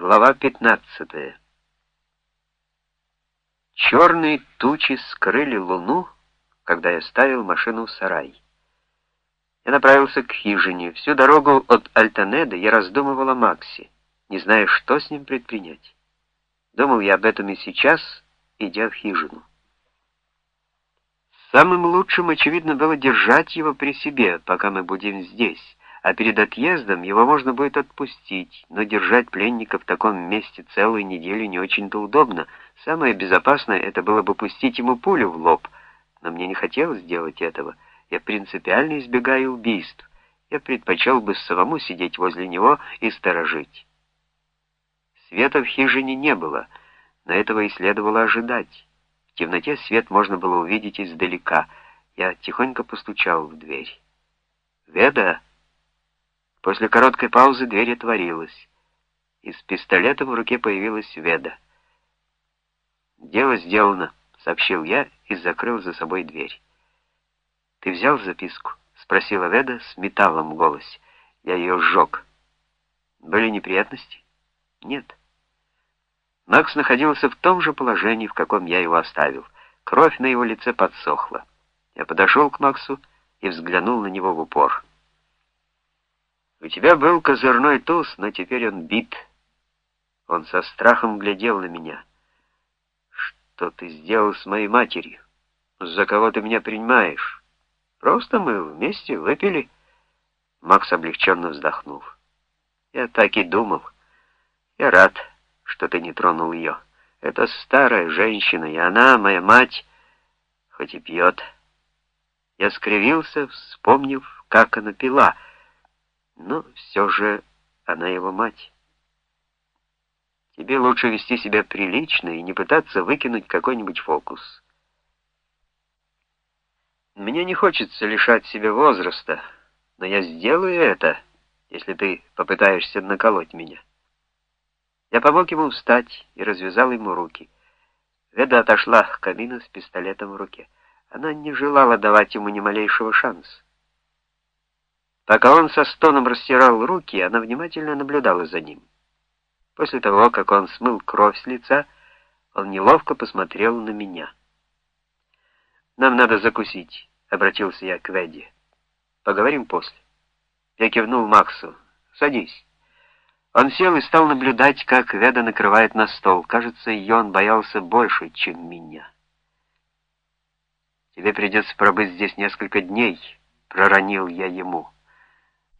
Глава 15 Черные тучи скрыли луну, когда я ставил машину в сарай. Я направился к хижине. Всю дорогу от Альтанеда я раздумывал о Максе, не зная, что с ним предпринять. Думал я об этом и сейчас, идя в хижину. Самым лучшим, очевидно, было держать его при себе, пока мы будем здесь, а перед отъездом его можно будет отпустить, но держать пленника в таком месте целую неделю не очень-то удобно. Самое безопасное это было бы пустить ему пулю в лоб, но мне не хотелось делать этого. Я принципиально избегаю убийств. Я предпочел бы самому сидеть возле него и сторожить. Света в хижине не было, но этого и следовало ожидать. В темноте свет можно было увидеть издалека. Я тихонько постучал в дверь. «Веда!» После короткой паузы дверь отворилась. Из пистолета в руке появилась Веда. «Дело сделано», — сообщил я и закрыл за собой дверь. «Ты взял записку?» — спросила Веда с металлом в голосе. Я ее сжег. «Были неприятности?» «Нет». Макс находился в том же положении, в каком я его оставил. Кровь на его лице подсохла. Я подошел к Максу и взглянул на него в упор. У тебя был козырной туз, но теперь он бит. Он со страхом глядел на меня. Что ты сделал с моей матерью? За кого ты меня принимаешь? Просто мы вместе выпили. Макс облегченно вздохнул. Я так и думал. Я рад, что ты не тронул ее. Это старая женщина, и она, моя мать, хоть и пьет. Я скривился, вспомнив, как она пила — но все же она его мать. Тебе лучше вести себя прилично и не пытаться выкинуть какой-нибудь фокус. Мне не хочется лишать себя возраста, но я сделаю это, если ты попытаешься наколоть меня. Я помог ему встать и развязал ему руки. Веда отошла к камину с пистолетом в руке. Она не желала давать ему ни малейшего шанса. Пока он со стоном растирал руки, она внимательно наблюдала за ним. После того, как он смыл кровь с лица, он неловко посмотрел на меня. «Нам надо закусить», — обратился я к Веде. «Поговорим после». Я кивнул Максу. «Садись». Он сел и стал наблюдать, как Веда накрывает на стол. Кажется, ее он боялся больше, чем меня. «Тебе придется пробыть здесь несколько дней», — проронил я ему.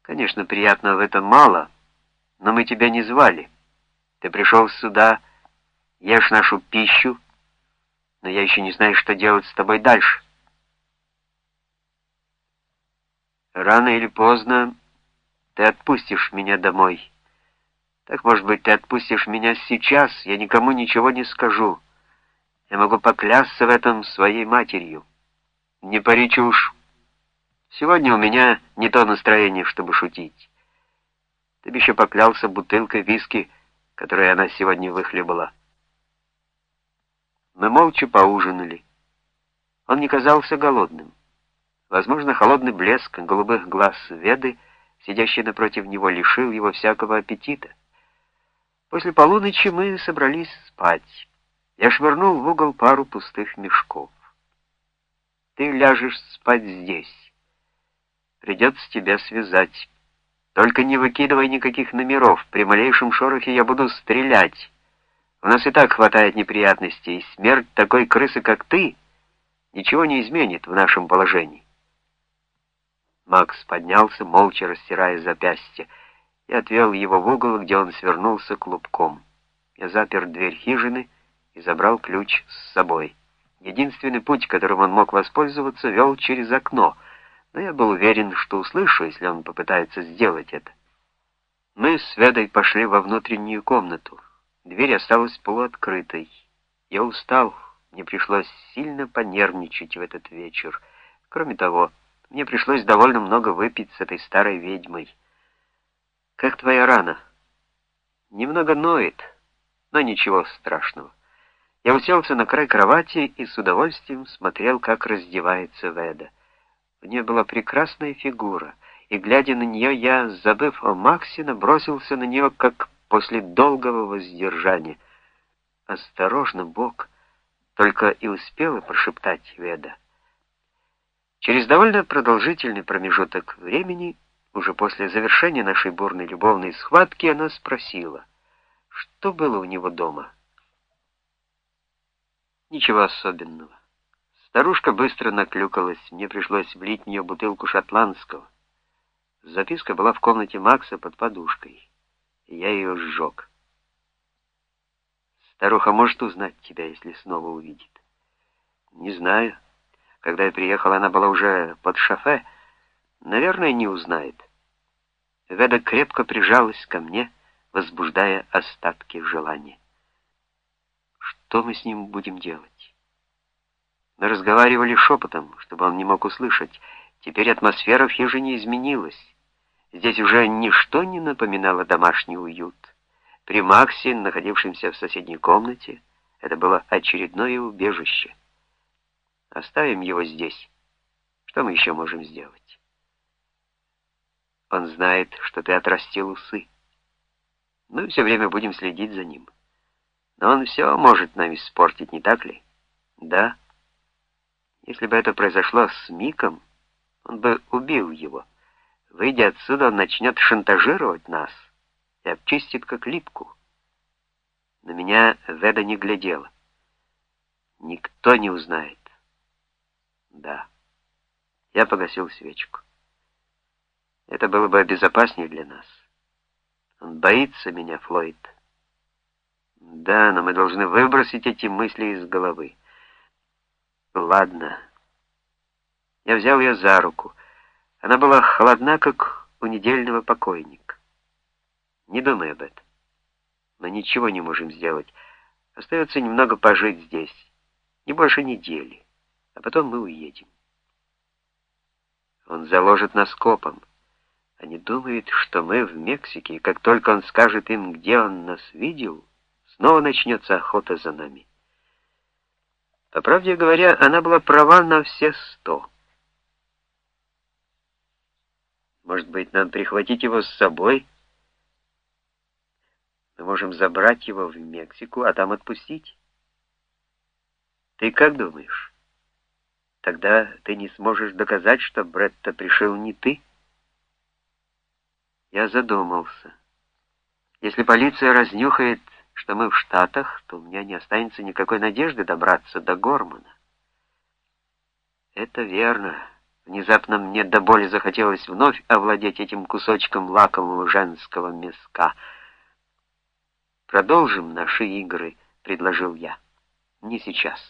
Конечно, приятно в этом мало, но мы тебя не звали. Ты пришел сюда, ешь нашу пищу, но я еще не знаю, что делать с тобой дальше. Рано или поздно ты отпустишь меня домой. Так, может быть, ты отпустишь меня сейчас, я никому ничего не скажу. Я могу поклясться в этом своей матерью. Не пари чушь. Сегодня у меня не то настроение, чтобы шутить. Ты бы еще поклялся бутылкой виски, которую она сегодня выхлебала. Мы молча поужинали. Он не казался голодным. Возможно, холодный блеск голубых глаз Веды, сидящий напротив него, лишил его всякого аппетита. После полуночи мы собрались спать. Я швырнул в угол пару пустых мешков. Ты ляжешь спать здесь. Придется тебя связать. Только не выкидывай никаких номеров. При малейшем шорохе я буду стрелять. У нас и так хватает неприятностей, смерть такой крысы, как ты, ничего не изменит в нашем положении. Макс поднялся, молча растирая запястье, и отвел его в угол, где он свернулся клубком. Я запер дверь хижины и забрал ключ с собой. Единственный путь, которым он мог воспользоваться, вел через окно — но я был уверен, что услышу, если он попытается сделать это. Мы с Ведой пошли во внутреннюю комнату. Дверь осталась полуоткрытой. Я устал, мне пришлось сильно понервничать в этот вечер. Кроме того, мне пришлось довольно много выпить с этой старой ведьмой. «Как твоя рана?» «Немного ноет, но ничего страшного». Я уселся на край кровати и с удовольствием смотрел, как раздевается Веда. У нее была прекрасная фигура, и, глядя на нее, я, забыв о Максе, набросился на нее, как после долгого воздержания. «Осторожно, Бог!» — только и успела прошептать Веда. Через довольно продолжительный промежуток времени, уже после завершения нашей бурной любовной схватки, она спросила, что было у него дома. Ничего особенного. Старушка быстро наклюкалась, мне пришлось влить в нее бутылку шотландского. Записка была в комнате Макса под подушкой, и я ее сжег. Старуха может узнать тебя, если снова увидит. Не знаю. Когда я приехал, она была уже под шофе. Наверное, не узнает. Веда крепко прижалась ко мне, возбуждая остатки желания. Что мы с ним будем делать? Мы разговаривали шепотом, чтобы он не мог услышать. Теперь атмосфера в хижине изменилась. Здесь уже ничто не напоминало домашний уют. При Максе, находившемся в соседней комнате, это было очередное убежище. Оставим его здесь. Что мы еще можем сделать? Он знает, что ты отрастил усы. Мы все время будем следить за ним. Но он все может нам испортить, не так ли? Да. Если бы это произошло с Миком, он бы убил его. Выйдя отсюда, он начнет шантажировать нас и обчистит как липку. На меня Веда не глядела. Никто не узнает. Да. Я погасил свечку. Это было бы безопаснее для нас. Он боится меня, Флойд. Да, но мы должны выбросить эти мысли из головы. Ладно. Я взял ее за руку. Она была холодна, как у недельного покойника. Не думай об этом. Мы ничего не можем сделать. Остается немного пожить здесь. Не больше недели. А потом мы уедем. Он заложит нас копом. Они думают, что мы в Мексике, и как только он скажет им, где он нас видел, снова начнется охота за нами. По правде говоря, она была права на все сто. Может быть, нам прихватить его с собой? Мы можем забрать его в Мексику, а там отпустить. Ты как думаешь? Тогда ты не сможешь доказать, что Бретта пришел не ты? Я задумался. Если полиция разнюхает, что мы в Штатах, то у меня не останется никакой надежды добраться до Гормана. Это верно. Внезапно мне до боли захотелось вновь овладеть этим кусочком лакомого женского мяска. «Продолжим наши игры», — предложил я. «Не сейчас.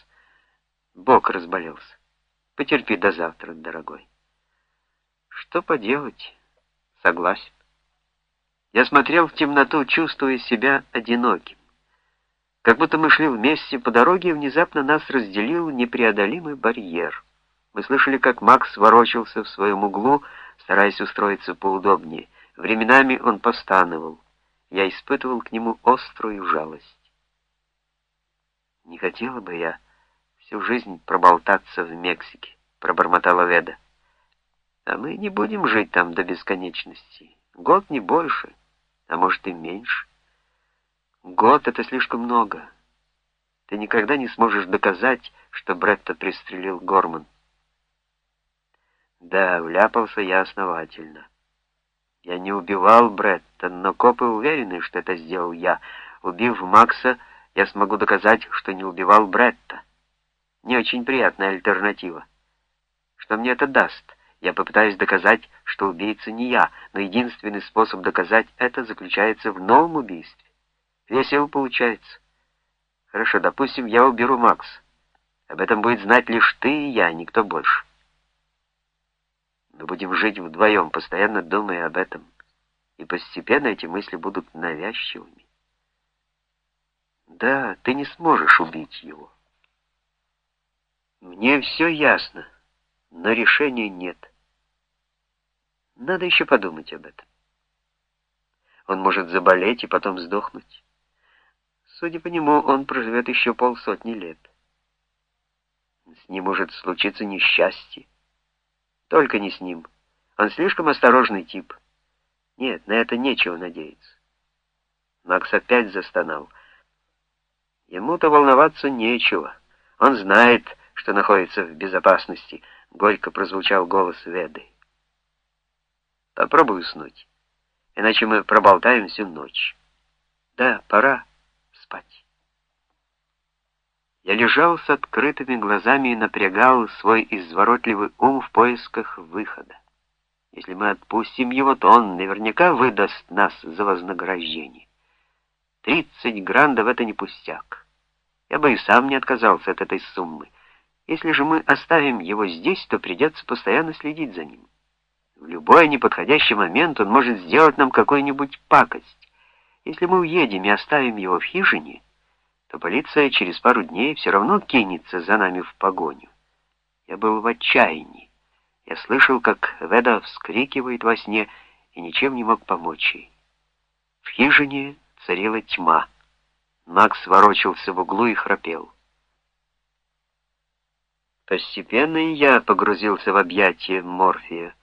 Бог разболелся. Потерпи до завтра, дорогой». «Что поделать?» «Согласен». Я смотрел в темноту, чувствуя себя одиноким. Как будто мы шли вместе по дороге, и внезапно нас разделил непреодолимый барьер. Мы слышали, как Макс ворочался в своем углу, стараясь устроиться поудобнее. Временами он постановал. Я испытывал к нему острую жалость. «Не хотела бы я всю жизнь проболтаться в Мексике», — пробормотала Веда. «А мы не будем жить там до бесконечности. Год не больше, а может и меньше. Год — это слишком много. Ты никогда не сможешь доказать, что Бретта пристрелил Горман. Да, вляпался я основательно. Я не убивал Бретта, но копы уверены, что это сделал я. Убив Макса, я смогу доказать, что не убивал Бретта. Не очень приятная альтернатива. Что мне это даст? Я попытаюсь доказать, что убийца не я, но единственный способ доказать это заключается в новом убийстве. Весело получается. Хорошо, допустим, я уберу Макс. Об этом будет знать лишь ты и я, никто больше. Мы будем жить вдвоем, постоянно думая об этом. И постепенно эти мысли будут навязчивыми. Да, ты не сможешь убить его. Мне все ясно, но решения нет. Надо еще подумать об этом. Он может заболеть и потом сдохнуть. Судя по нему, он проживет еще полсотни лет. С ним может случиться несчастье. Только не с ним. Он слишком осторожный тип. Нет, на это нечего надеяться. Макс опять застонал. Ему-то волноваться нечего. Он знает, что находится в безопасности, горько прозвучал голос Веды. Попробуй уснуть, иначе мы проболтаем всю ночь. Да, пора спать. Я лежал с открытыми глазами и напрягал свой изворотливый ум в поисках выхода. Если мы отпустим его, то он наверняка выдаст нас за вознаграждение. Тридцать грандов — это не пустяк. Я бы и сам не отказался от этой суммы. Если же мы оставим его здесь, то придется постоянно следить за ним. В любой неподходящий момент он может сделать нам какую-нибудь пакость. Если мы уедем и оставим его в хижине, то полиция через пару дней все равно кинется за нами в погоню. Я был в отчаянии. Я слышал, как Веда вскрикивает во сне и ничем не мог помочь ей. В хижине царила тьма. Макс ворочался в углу и храпел. Постепенно я погрузился в объятия Морфия.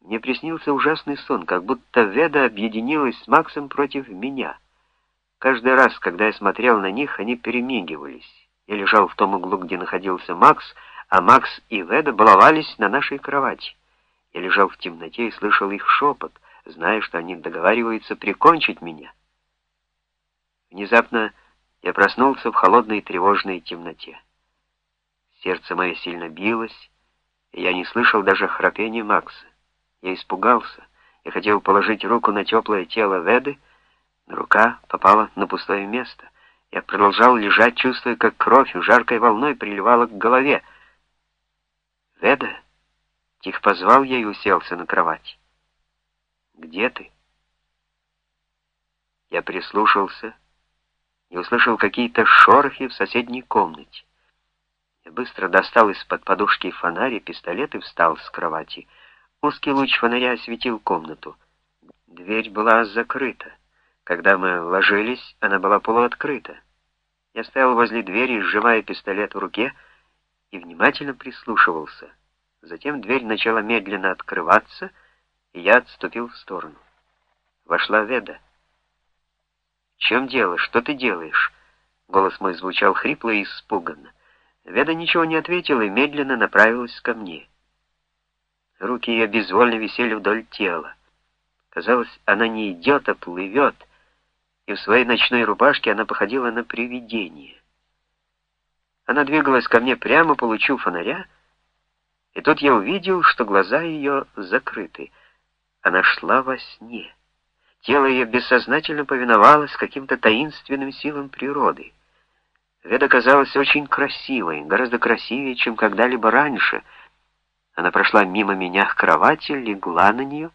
Мне приснился ужасный сон, как будто Веда объединилась с Максом против меня. Каждый раз, когда я смотрел на них, они перемигивались. Я лежал в том углу, где находился Макс, а Макс и Веда баловались на нашей кровати. Я лежал в темноте и слышал их шепот, зная, что они договариваются прикончить меня. Внезапно я проснулся в холодной тревожной темноте. Сердце мое сильно билось, и я не слышал даже храпения Макса. Я испугался. Я хотел положить руку на теплое тело Веды, но рука попала на пустое место. Я продолжал лежать, чувствуя, как кровь жаркой волной приливала к голове. «Веда?» — тихо позвал я и уселся на кровать. «Где ты?» Я прислушался и услышал какие-то шорохи в соседней комнате. Я быстро достал из-под подушки фонарь и пистолет и встал с кровати. Узкий луч фонаря осветил комнату. Дверь была закрыта. Когда мы ложились, она была полуоткрыта. Я стоял возле двери, сжимая пистолет в руке, и внимательно прислушивался. Затем дверь начала медленно открываться, и я отступил в сторону. Вошла Веда. «В чем дело? Что ты делаешь?» Голос мой звучал хрипло и испуганно. Веда ничего не ответила и медленно направилась ко мне. Руки ее безвольно висели вдоль тела. Казалось, она не идет, а плывет, и в своей ночной рубашке она походила на привидение. Она двигалась ко мне прямо по лучу фонаря, и тут я увидел, что глаза ее закрыты. Она шла во сне. Тело ее бессознательно повиновалось каким-то таинственным силам природы. Веда казалась очень красивой, гораздо красивее, чем когда-либо раньше. Она прошла мимо меня к кровати, легла на нее.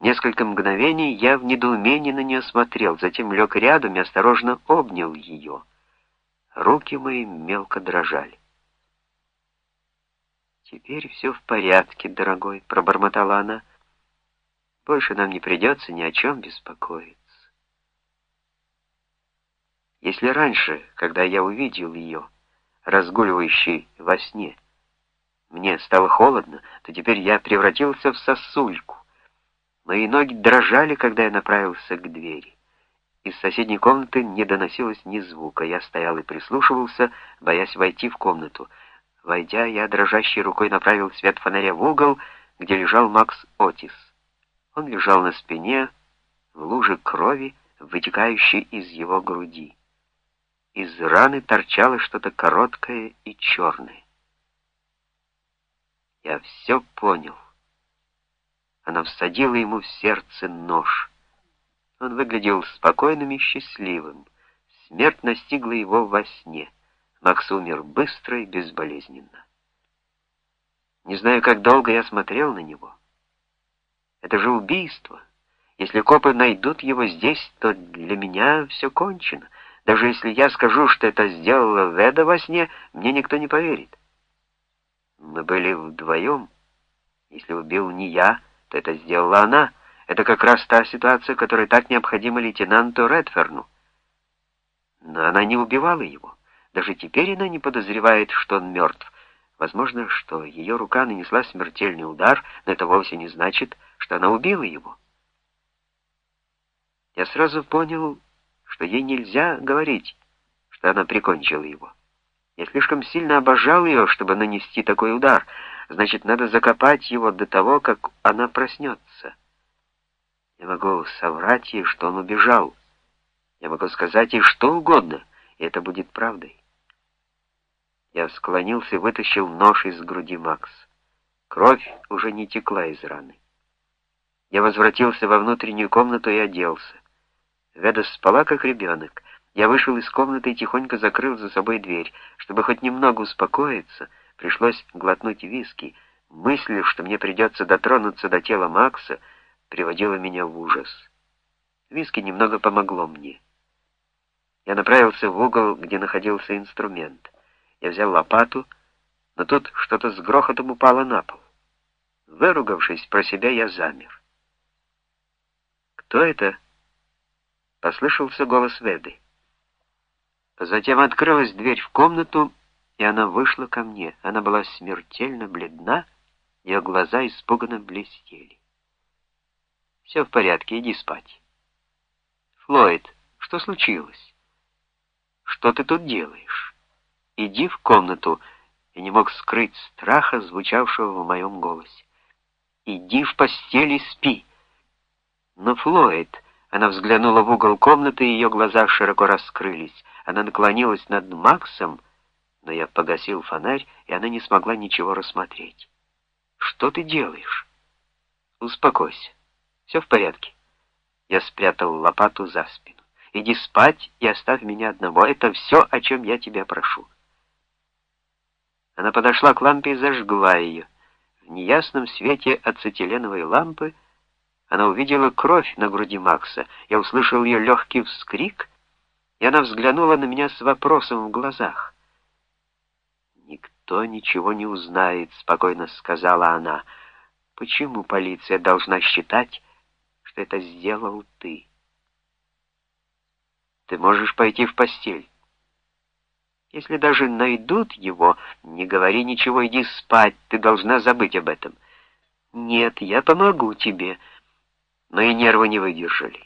Несколько мгновений я в недоумении на нее смотрел, затем лег рядом и осторожно обнял ее. Руки мои мелко дрожали. «Теперь все в порядке, дорогой», — пробормотала она. Больше нам не придется ни о чем беспокоиться. Если раньше, когда я увидел ее, разгуливающей во сне, мне стало холодно, то теперь я превратился в сосульку. Мои ноги дрожали, когда я направился к двери. Из соседней комнаты не доносилось ни звука. Я стоял и прислушивался, боясь войти в комнату. Войдя, я дрожащей рукой направил свет фонаря в угол, где лежал Макс Отис. Он лежал на спине, в луже крови, вытекающей из его груди. Из раны торчало что-то короткое и черное. Я все понял. Она всадила ему в сердце нож. Он выглядел спокойным и счастливым. Смерть настигла его во сне. Макс умер быстро и безболезненно. Не знаю, как долго я смотрел на него. Это же убийство. Если копы найдут его здесь, то для меня все кончено. Даже если я скажу, что это сделала Веда во сне, мне никто не поверит. Мы были вдвоем. Если убил не я, то это сделала она. Это как раз та ситуация, которая так необходима лейтенанту Редферну. Но она не убивала его. Даже теперь она не подозревает, что он мертв. Возможно, что ее рука нанесла смертельный удар, но это вовсе не значит, что она убила его. Я сразу понял, что ей нельзя говорить, что она прикончила его. Я слишком сильно обожал ее, чтобы нанести такой удар. Значит, надо закопать его до того, как она проснется. Я могу соврать ей, что он убежал. Я могу сказать ей что угодно, и это будет правдой. Я склонился и вытащил нож из груди Макс. Кровь уже не текла из раны. Я возвратился во внутреннюю комнату и оделся. Веда спала, как ребенок. Я вышел из комнаты и тихонько закрыл за собой дверь. Чтобы хоть немного успокоиться, пришлось глотнуть виски. Мысль, что мне придется дотронуться до тела Макса, приводила меня в ужас. Виски немного помогло мне. Я направился в угол, где находился инструмент. Я взял лопату, но тут что-то с грохотом упало на пол. Выругавшись про себя, я замер. «Кто это?» — послышался голос Веды. Затем открылась дверь в комнату, и она вышла ко мне. Она была смертельно бледна, ее глаза испуганно блестели. «Все в порядке, иди спать». «Флойд, что случилось? Что ты тут делаешь? Иди в комнату». Я не мог скрыть страха, звучавшего в моем голосе. «Иди в постель и спи». Но Флойд... Она взглянула в угол комнаты, и ее глаза широко раскрылись. Она наклонилась над Максом, но я погасил фонарь, и она не смогла ничего рассмотреть. «Что ты делаешь?» «Успокойся. Все в порядке». Я спрятал лопату за спину. «Иди спать и оставь меня одного. Это все, о чем я тебя прошу». Она подошла к лампе и зажгла ее. В неясном свете ацетиленовой лампы она увидела кровь на груди Макса. Я услышал ее легкий вскрик, и она взглянула на меня с вопросом в глазах. «Никто ничего не узнает», — спокойно сказала она. «Почему полиция должна считать, что это сделал ты?» «Ты можешь пойти в постель. Если даже найдут его, не говори ничего, иди спать, ты должна забыть об этом». «Нет, я помогу тебе», но и нервы не выдержали.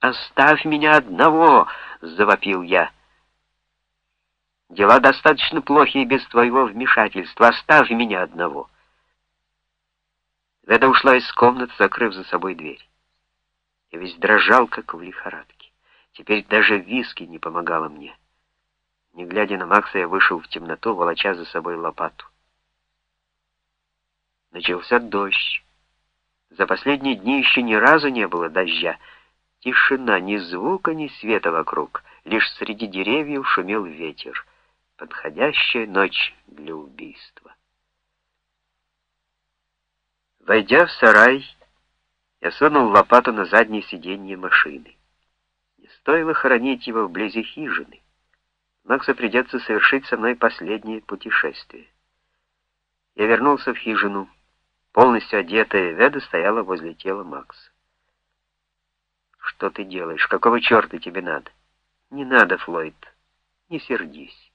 «Оставь меня одного!» — завопил я. «Дела достаточно плохи и без твоего вмешательства. Оставь меня одного!» Веда ушла из комнаты, закрыв за собой дверь. Я весь дрожал, как в лихорадке. Теперь даже виски не помогало мне. Не глядя на Макса, я вышел в темноту, волоча за собой лопату. Начался дождь. За последние дни еще ни разу не было дождя. Тишина, ни звука, ни света вокруг. Лишь среди деревьев шумел ветер. Подходящая ночь для убийства. Войдя в сарай, я сунул лопату на заднее сиденье машины. Не стоило хоронить его вблизи хижины. Максу придется совершить со мной последнее путешествие. Я вернулся в хижину. Полностью одетая Веда стояла возле тела Макса. «Что ты делаешь? Какого черта тебе надо?» «Не надо, Флойд. Не сердись».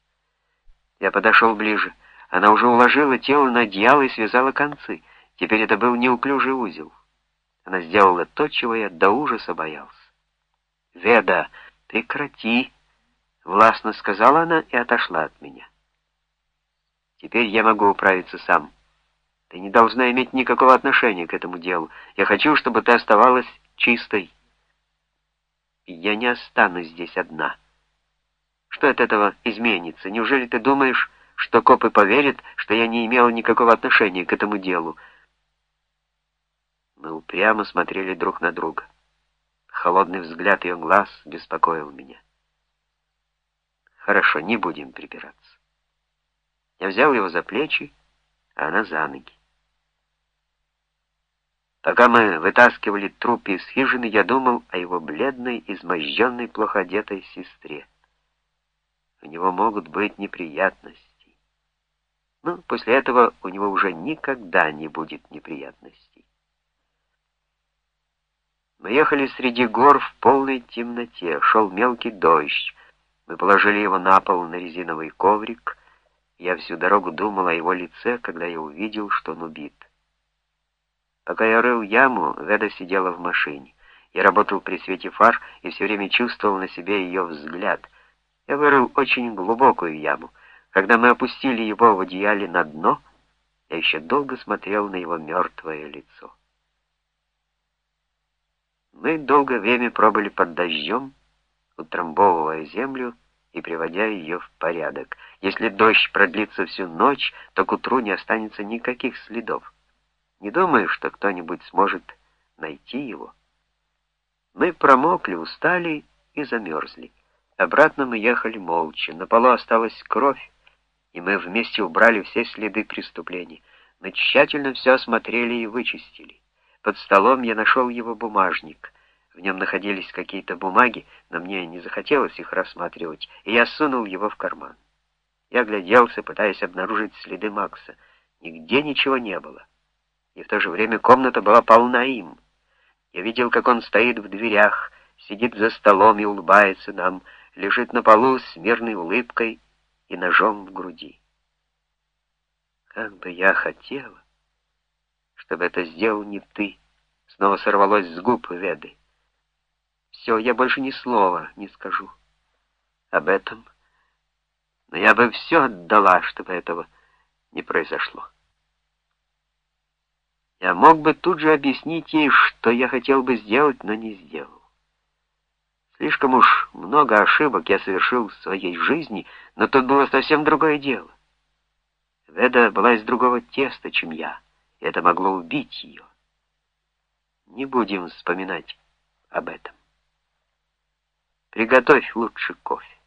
Я подошел ближе. Она уже уложила тело на одеяло и связала концы. Теперь это был неуклюжий узел. Она сделала то, чего я до ужаса боялся. «Веда, прекрати!» — властно сказала она и отошла от меня. «Теперь я могу управиться сам». Ты не должна иметь никакого отношения к этому делу. Я хочу, чтобы ты оставалась чистой. Я не останусь здесь одна. Что от этого изменится? Неужели ты думаешь, что копы поверят, что я не имела никакого отношения к этому делу? Мы упрямо смотрели друг на друга. Холодный взгляд ее глаз беспокоил меня. Хорошо, не будем припираться. Я взял его за плечи, а она за ноги. Пока мы вытаскивали труп из хижины, я думал о его бледной, изможденной, плохо одетой сестре. У него могут быть неприятности. Но после этого у него уже никогда не будет неприятностей. Мы ехали среди гор в полной темноте, шел мелкий дождь. Мы положили его на пол на резиновый коврик. Я всю дорогу думал о его лице, когда я увидел, что он убит. Пока я рыл яму, Веда сидела в машине. Я работал при свете фар и все время чувствовал на себе ее взгляд. Я вырыл очень глубокую яму. Когда мы опустили его в одеяле на дно, я еще долго смотрел на его мертвое лицо. Мы долгое время пробыли под дождем, утрамбовывая землю и приводя ее в порядок. Если дождь продлится всю ночь, то к утру не останется никаких следов. Не думаю, что кто-нибудь сможет найти его. Мы промокли, устали и замерзли. Обратно мы ехали молча. На полу осталась кровь, и мы вместе убрали все следы преступлений. Мы тщательно все осмотрели и вычистили. Под столом я нашел его бумажник. В нем находились какие-то бумаги, но мне не захотелось их рассматривать, и я сунул его в карман. Я огляделся, пытаясь обнаружить следы Макса. Нигде ничего не было. И в то же время комната была полна им. Я видел, как он стоит в дверях, сидит за столом и улыбается нам, лежит на полу с мирной улыбкой и ножом в груди. Как бы я хотела, чтобы это сделал не ты, снова сорвалось с губ Веды. Все, я больше ни слова не скажу об этом, но я бы все отдала, чтобы этого не произошло. Я мог бы тут же объяснить ей, что я хотел бы сделать, но не сделал. Слишком уж много ошибок я совершил в своей жизни, но тут было совсем другое дело. Веда была из другого теста, чем я, и это могло убить ее. Не будем вспоминать об этом. Приготовь лучше кофе.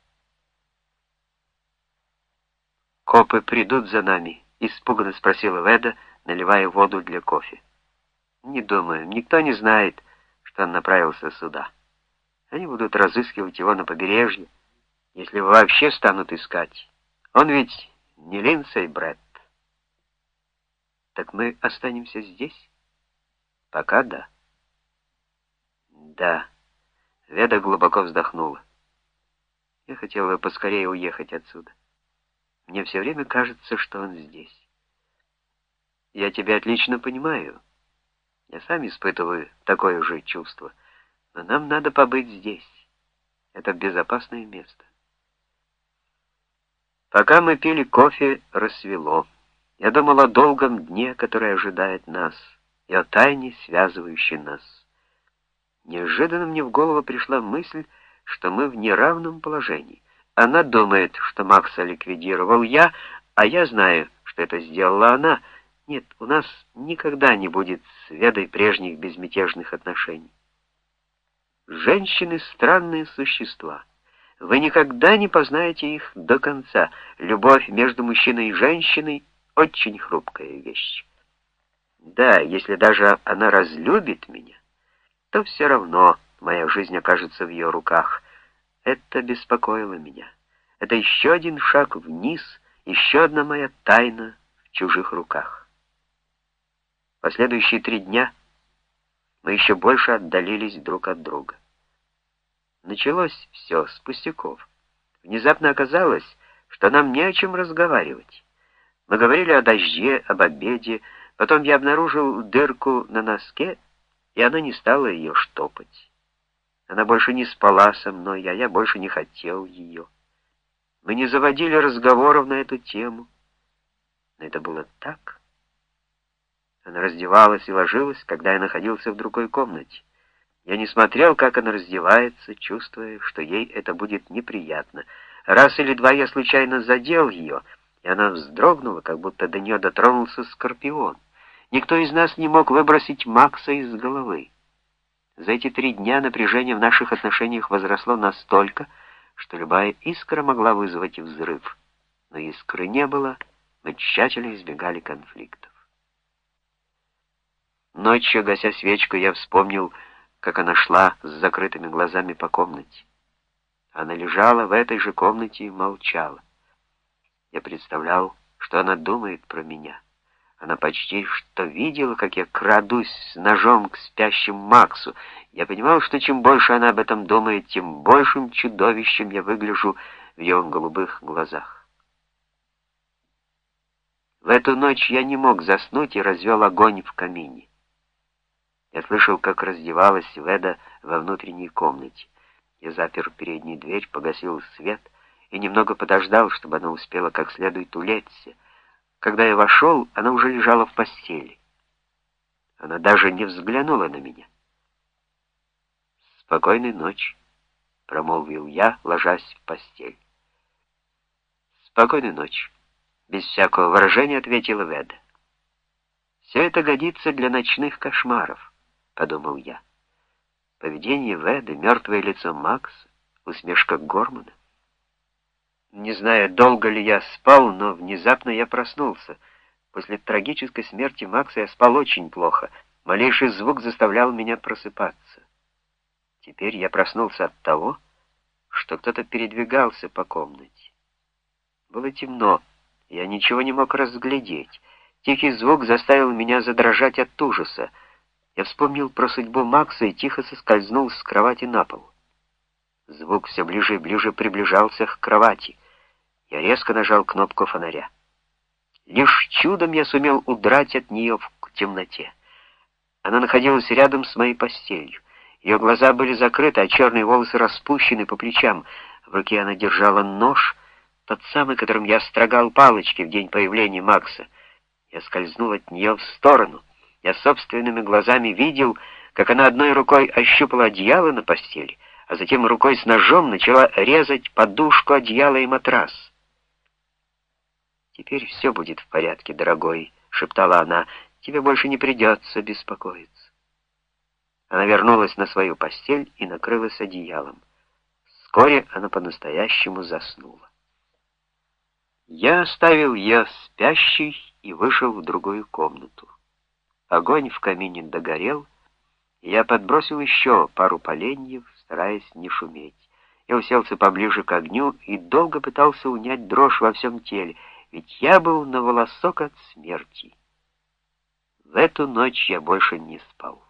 «Копы придут за нами?» — испуганно спросила Веда, наливая воду для кофе. «Не думаю. Никто не знает, что он направился сюда. Они будут разыскивать его на побережье, если вообще станут искать. Он ведь не Линдсей Бретт. Так мы останемся здесь? Пока да. Да. Веда глубоко вздохнула. Я хотела поскорее уехать отсюда. Мне все время кажется, что он здесь. Я тебя отлично понимаю. Я сам испытываю такое же чувство. Но нам надо побыть здесь. Это безопасное место. Пока мы пили кофе, рассвело. Я думал о долгом дне, который ожидает нас, и о тайне, связывающей нас. Неожиданно мне в голову пришла мысль, что мы в неравном положении. Она думает, что Макса ликвидировал я, а я знаю, что это сделала она — нет, у нас никогда не будет с Ведой прежних безмятежных отношений. Женщины — странные существа. Вы никогда не познаете их до конца. Любовь между мужчиной и женщиной — очень хрупкая вещь. Да, если даже она разлюбит меня, то все равно моя жизнь окажется в ее руках. Это беспокоило меня. Это еще один шаг вниз, еще одна моя тайна в чужих руках. Последующие три дня мы еще больше отдалились друг от друга. Началось все с пустяков. Внезапно оказалось, что нам не о чем разговаривать. Мы говорили о дожде, об обеде, потом я обнаружил дырку на носке, и она не стала ее штопать. Она больше не спала со мной, а я больше не хотел ее. Мы не заводили разговоров на эту тему, но это было так... Она раздевалась и ложилась, когда я находился в другой комнате. Я не смотрел, как она раздевается, чувствуя, что ей это будет неприятно. Раз или два я случайно задел ее, и она вздрогнула, как будто до нее дотронулся скорпион. Никто из нас не мог выбросить Макса из головы. За эти три дня напряжение в наших отношениях возросло настолько, что любая искра могла вызвать взрыв. Но искры не было, мы тщательно избегали конфликтов. Ночью, гася свечку, я вспомнил, как она шла с закрытыми глазами по комнате. Она лежала в этой же комнате и молчала. Я представлял, что она думает про меня. Она почти что видела, как я крадусь с ножом к спящему Максу. Я понимал, что чем больше она об этом думает, тем большим чудовищем я выгляжу в ее голубых глазах. В эту ночь я не мог заснуть и развел огонь в камине. Я слышал, как раздевалась Веда во внутренней комнате. Я запер переднюю дверь, погасил свет и немного подождал, чтобы она успела как следует улечься. Когда я вошел, она уже лежала в постели. Она даже не взглянула на меня. «Спокойной ночи», — промолвил я, ложась в постель. «Спокойной ночи», — без всякого выражения ответила Веда. «Все это годится для ночных кошмаров», — подумал я. Поведение Веды, мертвое лицо Макса, усмешка Гормана. Не знаю, долго ли я спал, но внезапно я проснулся. После трагической смерти Макса я спал очень плохо. Малейший звук заставлял меня просыпаться. Теперь я проснулся от того, что кто-то передвигался по комнате. Было темно, я ничего не мог разглядеть. Тихий звук заставил меня задрожать от ужаса. Я вспомнил про судьбу Макса и тихо соскользнул с кровати на пол. Звук все ближе и ближе приближался к кровати. Я резко нажал кнопку фонаря. Лишь чудом я сумел удрать от нее в темноте. Она находилась рядом с моей постелью. Ее глаза были закрыты, а черные волосы распущены по плечам. В руке она держала нож, тот самый, которым я строгал палочки в день появления Макса. Я скользнул от нее в сторону. Я собственными глазами видел, как она одной рукой ощупала одеяло на постели, а затем рукой с ножом начала резать подушку, одеяла и матрас. «Теперь все будет в порядке, дорогой», — шептала она, — «тебе больше не придется беспокоиться». Она вернулась на свою постель и накрылась одеялом. Вскоре она по-настоящему заснула. Я оставил ее спящей и вышел в другую комнату. Огонь в камине догорел, я подбросил еще пару поленьев, стараясь не шуметь. Я уселся поближе к огню и долго пытался унять дрожь во всем теле, ведь я был на волосок от смерти. В эту ночь я больше не спал.